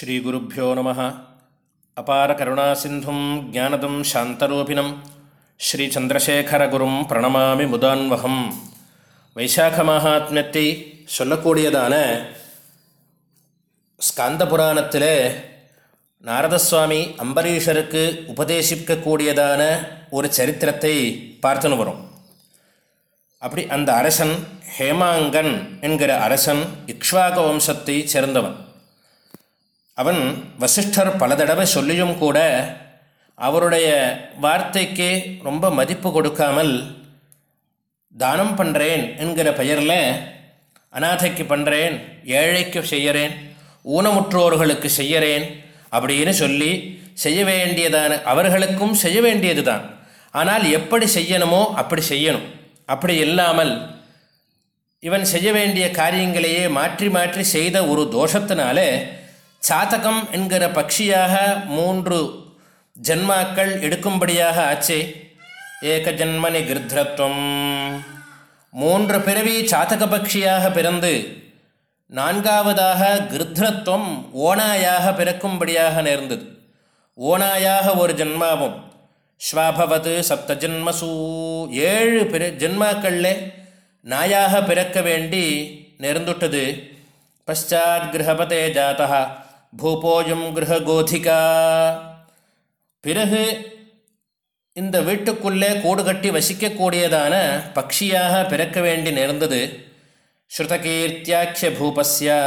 ஸ்ரீகுருப்போ நம. அபார கருணாசிந்தும் ஜானதம் சாந்தரூபிணம். ஸ்ரீச்சந்திரசேகரகுரும் பிரணமாமி முதான்வகம். வைசாக மகாத்மியத்தை சொல்லக்கூடியதான ஸ்காந்த புராணத்தில் நாரதசுவாமி அம்பரீஷருக்கு உபதேசிக்கக்கூடியதான ஒரு சரித்திரத்தை பார்த்துன்னு வரும். அப்படி அந்த அரசன் ஹேமாங்கன் என்கிற அரசன் இக்ஷ்வாக வம்சத்தை சேர்ந்தவன். அவன் வசிஷ்டர் பல தடவை சொல்லியும் கூட அவருடைய வார்த்தைக்கு ரொம்ப மதிப்பு கொடுக்காமல் தானம் பண்ணுறேன் என்கிற பெயரில் அநாதைக்கு பண்ணுறேன் ஏழைக்கு செய்யறேன் ஊனமுற்றோர்களுக்கு செய்கிறேன் அப்படின்னு சொல்லி செய்ய வேண்டியதான அவர்களுக்கும் செய்ய வேண்டியது தான் ஆனால் எப்படி செய்யணுமோ அப்படி செய்யணும். அப்படி இல்லாமல் இவன் செய்ய வேண்டிய காரியங்களையே மாற்றி மாற்றி செய்த ஒரு தோஷத்தினாலே சாதகம் என்கிற பக்ஷியாக மூன்று ஜன்மாக்கள் எடுக்கும்படியாக ஆச்சே. ஏக ஜன்மனி கிருத்ரத்வம். மூன்று பிறவி சாதக பக்ஷியாக பிறந்து நான்காவதாக கிருத்ரத்வம் ஓனாயாக பிறக்கும்படியாக நேர்ந்தது. ஓனாயாக ஒரு ஜென்மாவும். ஸ்வாபவது சப்த ஜென்மசூ ஏழு பிற ஜென்மாக்களில் நாயாக பிறக்க வேண்டி நேர்ந்துட்டது. பஷாத் கிரகபதே ஜாத்தா பூபோயம் கிரககோதிகா. பிறகு இந்த வீட்டுக்குள்ளே கூடு கட்டி வசிக்கக்கூடியதான பக்ஷியாக பிறக்க வேண்டி நேர்ந்தது. ஸ்ருதகீர்த்தியாக்கிய பூபஸ்யா.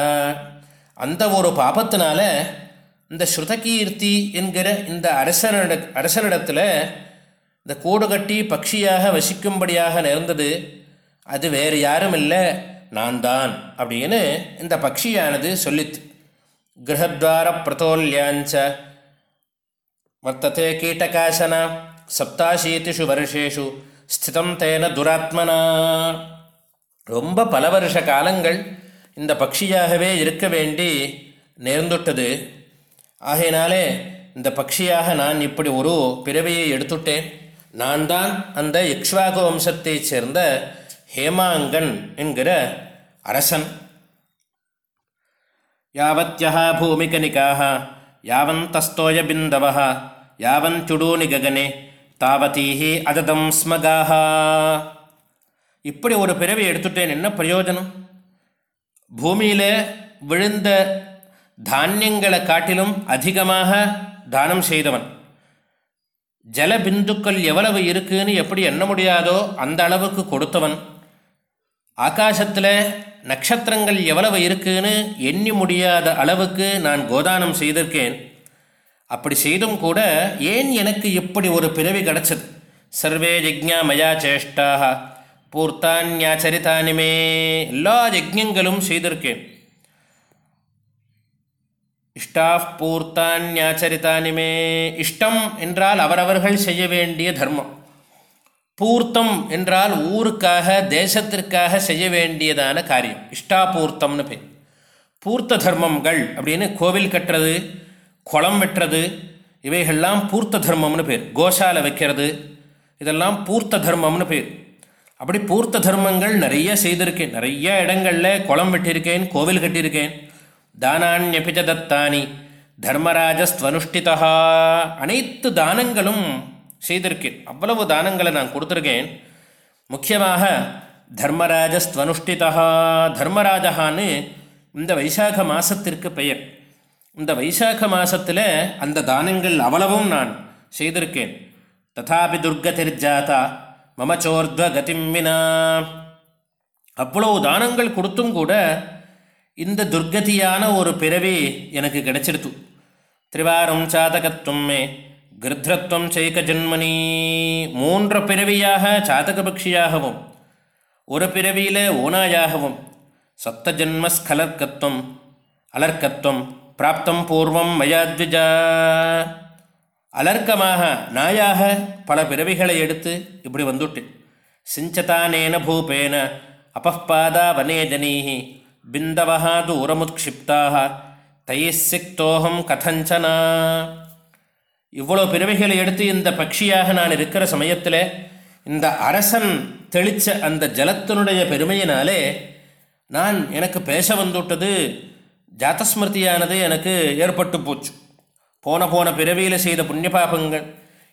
அந்த ஒரு பாபத்தினால இந்த ஸ்ருதகீர்த்தி என்கிற இந்த அரசனிட அரசனிடத்தில் இந்த கூடு கட்டி பக்ஷியாக வசிக்கும்படியாக நேர்ந்தது. அது வேறு யாரும் இல்லை நான் தான் அப்படின்னு இந்த பக்ஷியானது சொல்லித்து கிரகத்வார பிரதோல்யாஞ்ச வர்த்தத்தை கீட்டகாசன சப்தாசீதிஷு வருஷேஷு ஸ்திதம் தேன துராத்மனா ரொம்ப பல வருஷ காலங்கள் இந்த பக்ஷியாகவே இருக்க வேண்டி நேர்ந்துட்டது. ஆகையினாலே இந்த பக்ஷியாக நான் இப்படி ஒரு பிறவியை எடுத்துட்டேன். நான் தான் அந்த இக்ஷ்வாகு வம்சத்தைச் சேர்ந்த ஹேமாங்கன் என்கிற அரசன். யாவத்யः பூமிகனிகாः யாவந்தஸ்தோய பிந்தவः யாவஞ்சுடூனி ககனே தாவதீஹி அததம் ஸ்மகாக இப்படி ஒரு பிறவி எடுத்துட்டேன் என்ன பிரயோஜனம்? பூமியில் விழுந்த தானியங்களை காட்டிலும் அதிகமாக தானம் செய்தவன். ஜல பிந்துக்கள் எவ்வளவு இருக்குன்னு எப்படி எண்ண முடியாதோ அந்த அளவுக்கு கொடுத்தவன். ஆகாசத்தில் நட்சத்திரங்கள் எவ்வளவு இருக்குன்னு எண்ணி முடியாத அளவுக்கு நான் கோதானம் செய்திருக்கேன். அப்படி செய்தும் கூட ஏன் எனக்கு இப்படி ஒரு பிறவி கிடச்சது? சர்வே யஜ்ஞா மயா சேஷ்டாக பூர்த்தான்யாச்சரித்தானிமே எல்லா யஜ்யங்களும் செய்திருக்கேன். இஷ்டாஃப் பூர்த்தான்யாச்சரித்தானிமே இஷ்டம் என்றால் அவரவர்கள் செய்ய வேண்டிய தர்மம். பூர்த்தம் என்றால் ஊருக்காக தேசத்திற்காக செய்ய வேண்டியதான காரியம். இஷ்டாபூர்த்தம்னு பேர். பூர்த்த தர்மங்கள் அப்படின்னு கோவில் கட்டுறது குளம் வெட்டுறது இவைகள்லாம் பூர்த்த தர்மம்னு பேர். கோஷாலை வைக்கிறது இதெல்லாம் பூர்த்த தர்மம்னு பேர். அப்படி பூர்த்த தர்மங்கள் நிறைய செய்திருக்கேன். நிறைய இடங்களில் குளம் வெட்டியிருக்கேன் கோவில் கட்டியிருக்கேன். தானான்யபிஜ தத்தானி தர்மராஜஸ்வனுஷ்டிதா அனைத்து தானங்களும் செய்திருக்கேன். அவ்வளவு தானங்களை நான் கொடுத்துருக்கேன். முக்கியமாக தர்மராஜஸ்துவனுஷ்டிதா தர்மராஜகான்னு இந்த வைசாக மாதத்திற்கு பெயர். இந்த வைசாக மாதத்தில் அந்த தானங்கள் அவ்வளவும் நான் செய்திருக்கேன். ததாபி துர்கதிர்ஜாதா மமச்சோர்த்வ கதிம் அவ்வளவு தானங்கள் கொடுத்தும் கூட இந்த துர்கதியான ஒரு பிறவி எனக்கு கிடைச்சிடுத்து திரிவாரம் சாதகத்துவம் மே. கிருத்ரத்வம் செய்க ஜென்மனி மூன்று பிறவியாக சாதகபக்ஷியாகவும் ஒரு பிறவியில் ஓனாயாகவும் சப்த ஜென்மஸ்கலர்க்கத்துவம் அலர்க்கத்துவம் பிராப்தம் பூர்வம் மயாத்விஜா அலர்க்கமாக நாயாக பல பிறவிகளை எடுத்து இப்படி வந்துட்டேன் சிஞ்சதானேன பூபேன அபப்பாதா வனேஜனீஹி பிந்தவா தூரமுத்க்ஷிப்தாக தைசிக்தோகம் கதஞ்சனா. இவ்வளோ பிறவிகளை எடுத்து இந்த பட்சியாக நான் இருக்கிற சமயத்தில் இந்த அரசன் தெளித்த அந்த ஜலத்தினுடைய பெருமையினாலே நான் எனக்கு பேச வந்துவிட்டது ஜாத்தஸ்மிருதியானது எனக்கு ஏற்பட்டு போச்சு. போன போன பிறவியில் செய்த புண்ணிய பாபங்கள்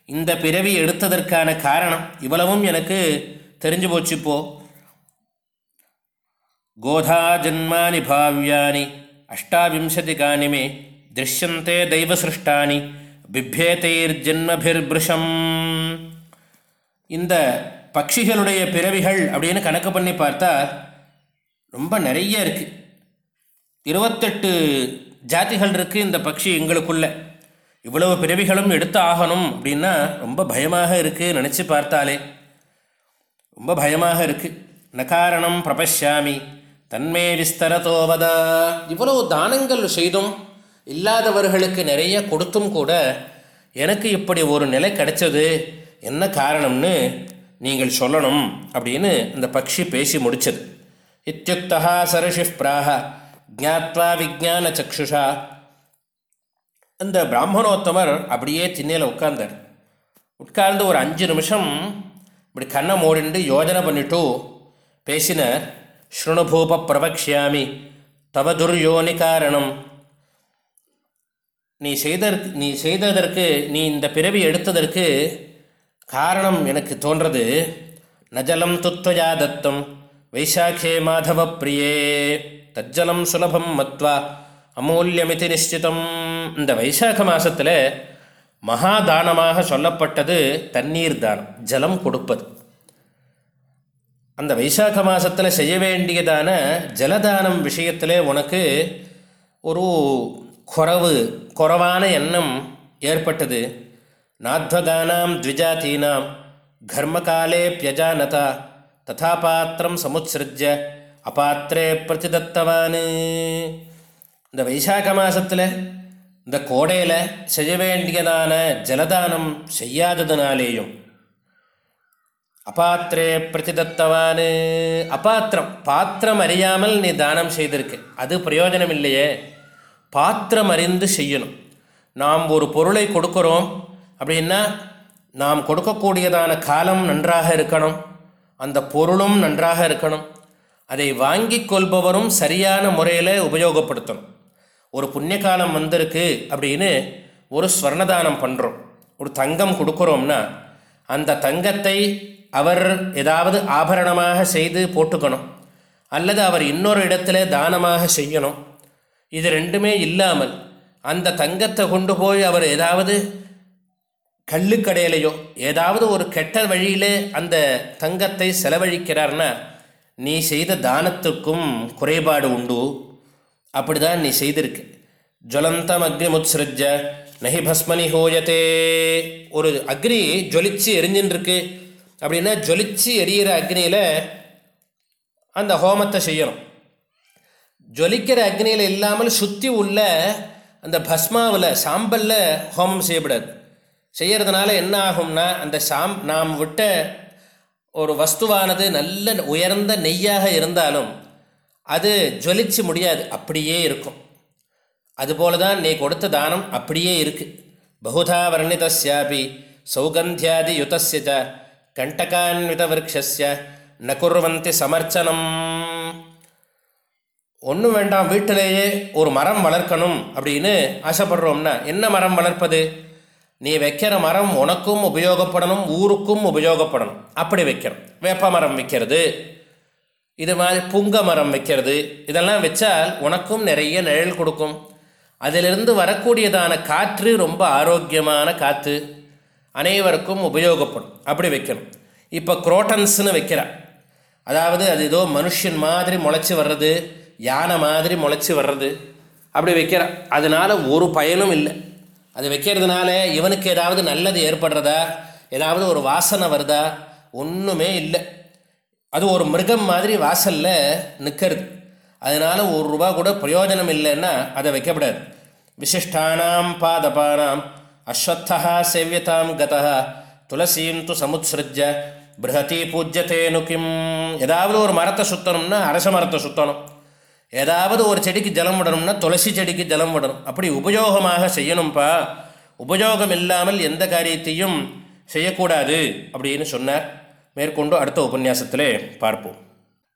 இந்த பிறவி எடுத்ததற்கான காரணம் இவ்வளவும் எனக்கு தெரிஞ்சு போச்சு இப்போ. கோதா ஜன்மானி பாவ்யானி அஷ்டாவிம்சதி காணிமே திருஷ்யந்தே தெய்வசிருஷ்டானி பிப்பேதைர்ஜன்மபிர்பிருஷம் இந்த பட்சிகளுடைய பிறவிகள் அப்படின்னு கணக்கு பண்ணி பார்த்தா ரொம்ப நிறைய இருக்குது இருபத்தெட்டு ஜாதிகள் இருக்குது இந்த பட்சி எங்களுக்குள்ள. இவ்வளவு பிறவிகளும் எடுத்து ஆகணும் அப்படின்னா ரொம்ப பயமாக இருக்குது நினச்சி பார்த்தாலே. ரொம்ப பயமாக இருக்குது நகாரணம் பிரபஷ்யாமி. தன்மே விஸ்தரதோவதா இவ்வளவு தானங்கள் செய்தும் இல்லாதவர்களுக்கு நிறைய கொடுத்தும் கூட எனக்கு இப்படி ஒரு நிலை கிடைச்சது. என்ன காரணம்னு நீங்கள் சொல்லணும் அப்படின்னு அந்த பக்ஷி பேசி முடிச்சது. இத்தியுக்தா சரஷி பிராக ஜாத்வா விஜான சக்ஷுஷா. அந்த பிராமணோத்தமர் அப்படியே திண்ணையில் உட்கார்ந்தார். உட்கார்ந்து ஒரு அஞ்சு நிமிஷம் இப்படி கண்ணை மூடிண்டு யோஜனை பண்ணிட்டு பேசினார். ஸ்ருணுபூப பிரபக்ஷாமி தவ துர்யோனி காரணம் நீ செய்தற்கு நீ செய்ததற்கு நீ இந்த பிறவி எடுத்ததற்கு காரணம் எனக்கு தோன்றது. நஜலம் துத்வயா தத்தம் வைசாக்கே மாதவ பிரியே தஜ்ஜலம் சுலபம் மத்வா அமூல்யமிதி நிச்சிதம் இந்த வைசாக மாதத்தில் மகாதானமாக சொல்லப்பட்டது தண்ணீர் தானம் ஜலம் கொடுப்பது. அந்த வைசாக மாதத்தில் செய்ய வேண்டியதான ஜலதானம் விஷயத்தில் உனக்கு ஒரு குறவு குறவான எண்ணம் ஏற்பட்டது. நாத்வகானாம் த்விஜாத்தீனாம் கர்மகாலே பியஜானதா ததா பாத்திரம் சமுத்ஸ்ருஜ்ய அபாத்திரே பிரதிதத்தவானு. இந்த வைசாக மாதத்தில் இந்த கோடையில் செய்ய வேண்டியதான ஜலதானம் செய்யாததுனாலேயும் அபாத்திரே பிரதிதத்தவானு. அபாத்திரம் பாத்திரம் அறியாமல் நீ தானம் செய்திருக்கு. அது பிரயோஜனம் இல்லையே பாத்திரம் அறிந்து செய்யணும். நாம் ஒரு பொருளை கொடுக்குறோம் அப்படின்னா நாம் கொடுக்கக்கூடியதான காலம் நன்றாக இருக்கணும். அந்த பொருளும் நன்றாக இருக்கணும். அதை வாங்கி கொள்பவரும் சரியான முறையில் உபயோகப்படுத்தணும். ஒரு புண்ணிய காலம் வந்திருக்கு அப்படின்னு ஒரு ஸ்வர்ணதானம் பண்ணுறோம் ஒரு தங்கம் கொடுக்குறோம்னா அந்த தங்கத்தை அவர் ஏதாவது ஆபரணமாக செய்து போட்டுக்கணும். அல்லது அவர் இன்னொரு இடத்துல தானமாக செய்யணும். இது ரெண்டுமே இல்லாமல் அந்த தங்கத்தை கொண்டு போய் அவர் ஏதாவது கள்ளுக்கடையிலையோ ஏதாவது ஒரு கெட்ட வழியிலே அந்த தங்கத்தை செலவழிக்கிறார்னா நீ செய்த தானத்துக்கும் குறைபாடு உண்டு. அப்படிதான் நீ செய்திருக்கு. ஜுவலந்தம் அக்னி நகி நஹி பஸ்மனி ஹோயத்தே ஒரு அக்னி ஜொலிச்சு எரிஞ்சின்னு இருக்கு அப்படின்னா ஜொலிச்சு எரியிற அக்னியில் அந்த ஹோமத்தை செய்யணும். ஜொலிக்கிற அக்னியில் இல்லாமல் சுற்றி உள்ள அந்த பஸ்மாவில் சாம்பலில் ஹோமம் செய்யப்படாது. செய்கிறதுனால என்ன ஆகும்னா அந்த சாம் நாம் விட்ட ஒரு வஸ்துவானது நல்ல உயர்ந்த நெய்யாக இருந்தாலும் அது ஜொலிச்சு முடியாது அப்படியே இருக்கும். அதுபோல தான் நீ கொடுத்த தானம் அப்படியே இருக்குது பகுதா வர்ணிதாபி சௌகந்தியாதி யுதசிய கண்டகான்வித விரக்ஷ ந குர்வந்தி சமர்ச்சனம். ஒன்றும் வேண்டாம் வீட்டிலேயே ஒரு மரம் வளர்க்கணும் அப்படின்னு ஆசைப்படுறோம்னா என்ன மரம் வளர்ப்பது? நீ வைக்கிற மரம் உனக்கும் உபயோகப்படணும் ஊருக்கும் உபயோகப்படணும். அப்படி வைக்கணும். வேப்ப மரம் வைக்கிறது இது மாதிரி புங்க மரம் வைக்கிறது இதெல்லாம் வச்சால் உனக்கும் நிறைய நிழல் கொடுக்கும். அதிலிருந்து வரக்கூடியதான காற்று ரொம்ப ஆரோக்கியமான காற்று. அனைவருக்கும் உபயோகப்படும். அப்படி வைக்கணும். இப்போ குரோட்டன்ஸ்னு வைக்கிறான். அதாவது அது ஏதோ மனுஷன் மாதிரி முளைச்சி வர்றது யானை மாதிரி முளைச்சி வர்றது. அப்படி வைக்கிறான் அதனால் ஒரு பயனும் இல்லை. அது வைக்கிறதுனால இவனுக்கு ஏதாவது நல்லது ஏற்படுறதா ஏதாவது ஒரு வாசனை வருதா ஒன்றுமே இல்லை. அது ஒரு மிருகம் மாதிரி வாசலில் நிற்கிறது அதனால் ஒரு ரூபா கூட பிரயோஜனம் இல்லைன்னா அதை வைக்கப்படாது. விசிஷ்டானாம் பாதபானாம் அஸ்வத்தா சேவியதாம் கதா துளசீம் து சமுத்ஸ்ருஜ பிருஹதி பூஜ்யத்தேனு கிம். ஏதாவது ஒரு மரத்தை சுற்றணும்னா அரச மரத்தை சுற்றணும் ஏதாவது ஒரு செடிக்கு ஜலம் விடணும்னா துளசி செடிக்கு ஜலம் விடணும். அப்படி உபயோகமாக செய்யணும்ப்பா உபயோகம் இல்லாமல் எந்த காரியத்தையும் செய்யக்கூடாது அப்படின்னு சொன்னார். மேற்கொண்டு அடுத்த உபன்யாசத்திலே பார்ப்போம்.